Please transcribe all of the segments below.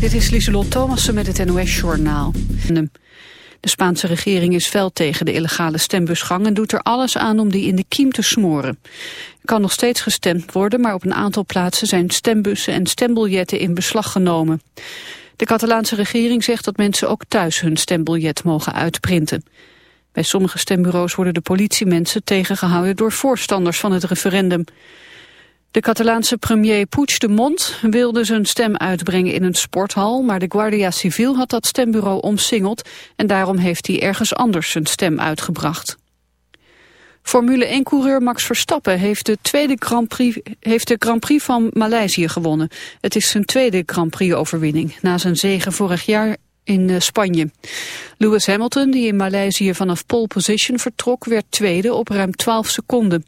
Dit is Lieselot Thomassen met het NOS-journaal. De Spaanse regering is fel tegen de illegale stembusgang... en doet er alles aan om die in de kiem te smoren. Er kan nog steeds gestemd worden... maar op een aantal plaatsen zijn stembussen en stembiljetten in beslag genomen. De Catalaanse regering zegt dat mensen ook thuis hun stembiljet mogen uitprinten. Bij sommige stembureaus worden de politiemensen tegengehouden... door voorstanders van het referendum. De Catalaanse premier Puigdemont wilde zijn stem uitbrengen in een sporthal, maar de Guardia Civil had dat stembureau omsingeld en daarom heeft hij ergens anders zijn stem uitgebracht. Formule 1-coureur Max Verstappen heeft de, tweede Grand Prix, heeft de Grand Prix van Maleisië gewonnen. Het is zijn tweede Grand Prix-overwinning, na zijn zege vorig jaar in eh, Spanje. Lewis Hamilton, die in Maleisië vanaf pole position vertrok, werd tweede op ruim 12 seconden.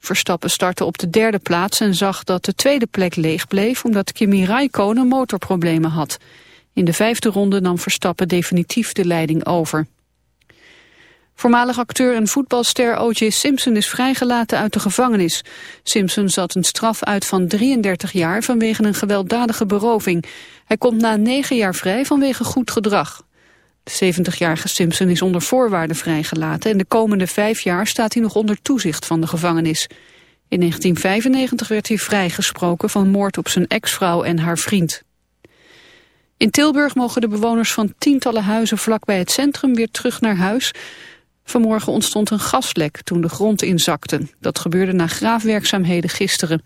Verstappen startte op de derde plaats en zag dat de tweede plek leeg bleef omdat Kimi Raikkonen motorproblemen had. In de vijfde ronde nam Verstappen definitief de leiding over. Voormalig acteur en voetbalster O.J. Simpson is vrijgelaten uit de gevangenis. Simpson zat een straf uit van 33 jaar vanwege een gewelddadige beroving. Hij komt na negen jaar vrij vanwege goed gedrag. De 70-jarige Simpson is onder voorwaarden vrijgelaten... en de komende vijf jaar staat hij nog onder toezicht van de gevangenis. In 1995 werd hij vrijgesproken van moord op zijn ex-vrouw en haar vriend. In Tilburg mogen de bewoners van tientallen huizen vlakbij het centrum weer terug naar huis. Vanmorgen ontstond een gaslek toen de grond inzakte. Dat gebeurde na graafwerkzaamheden gisteren.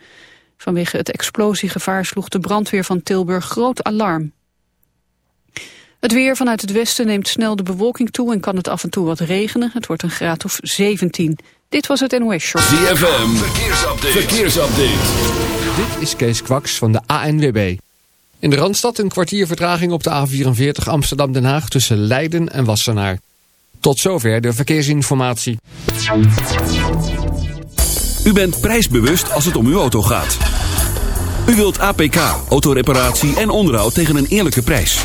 Vanwege het explosiegevaar sloeg de brandweer van Tilburg groot alarm. Het weer vanuit het westen neemt snel de bewolking toe en kan het af en toe wat regenen. Het wordt een graad of 17. Dit was het NOS Short. ZFM, verkeersupdate. verkeersupdate. Dit is Kees Kwaks van de ANWB. In de Randstad een kwartier vertraging op de A44 Amsterdam-Den Haag tussen Leiden en Wassenaar. Tot zover de verkeersinformatie. U bent prijsbewust als het om uw auto gaat. U wilt APK, autoreparatie en onderhoud tegen een eerlijke prijs.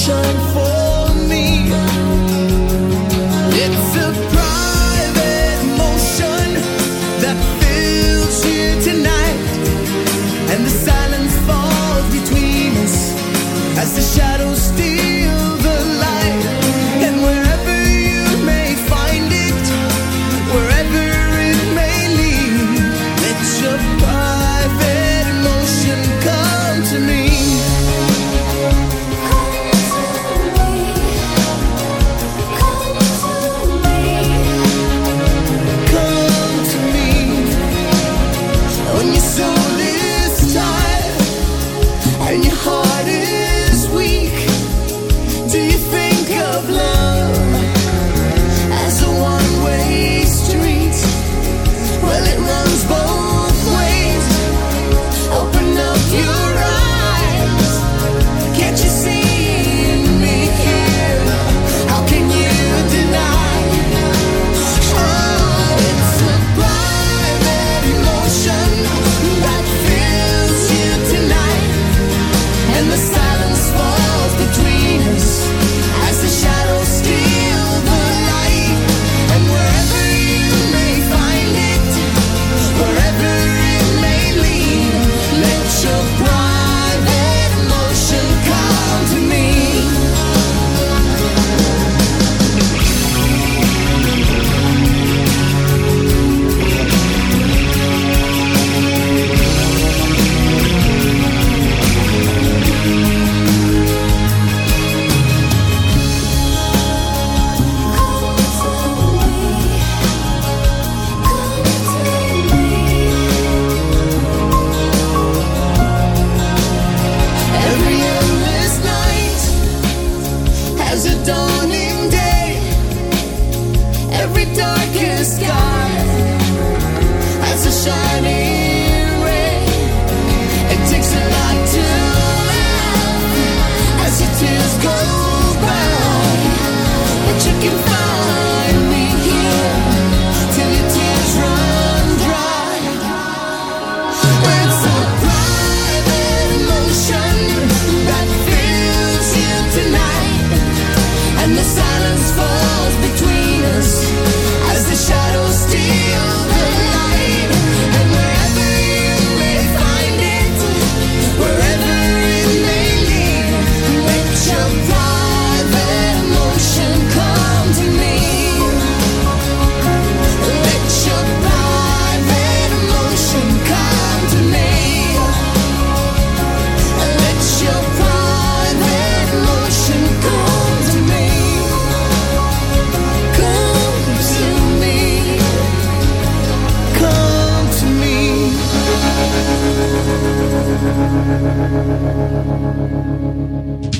shine for thank you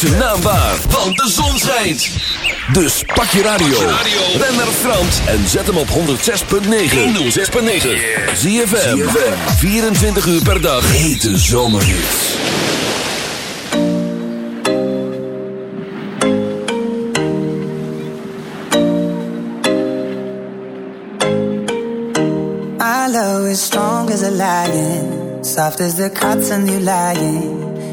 zijn naam waar, want de zon schijnt. Dus pak je radio. Ben naar Frans en zet hem op 106.9. 106.9. ZFM. 24 uur per dag. Hete zomerhits. Our love is strong as a lion, soft as the cotton you lying.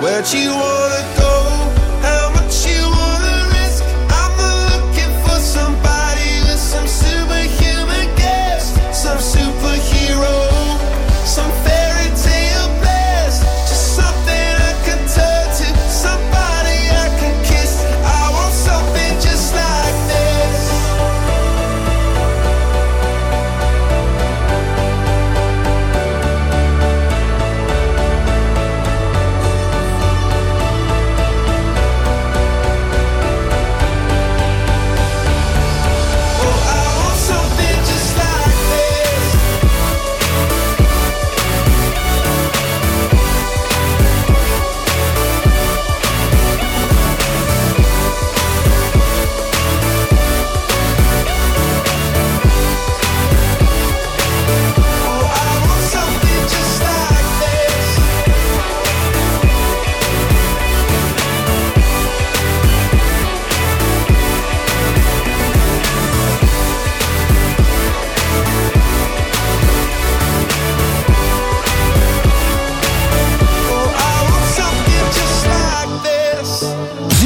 Where'd you wanna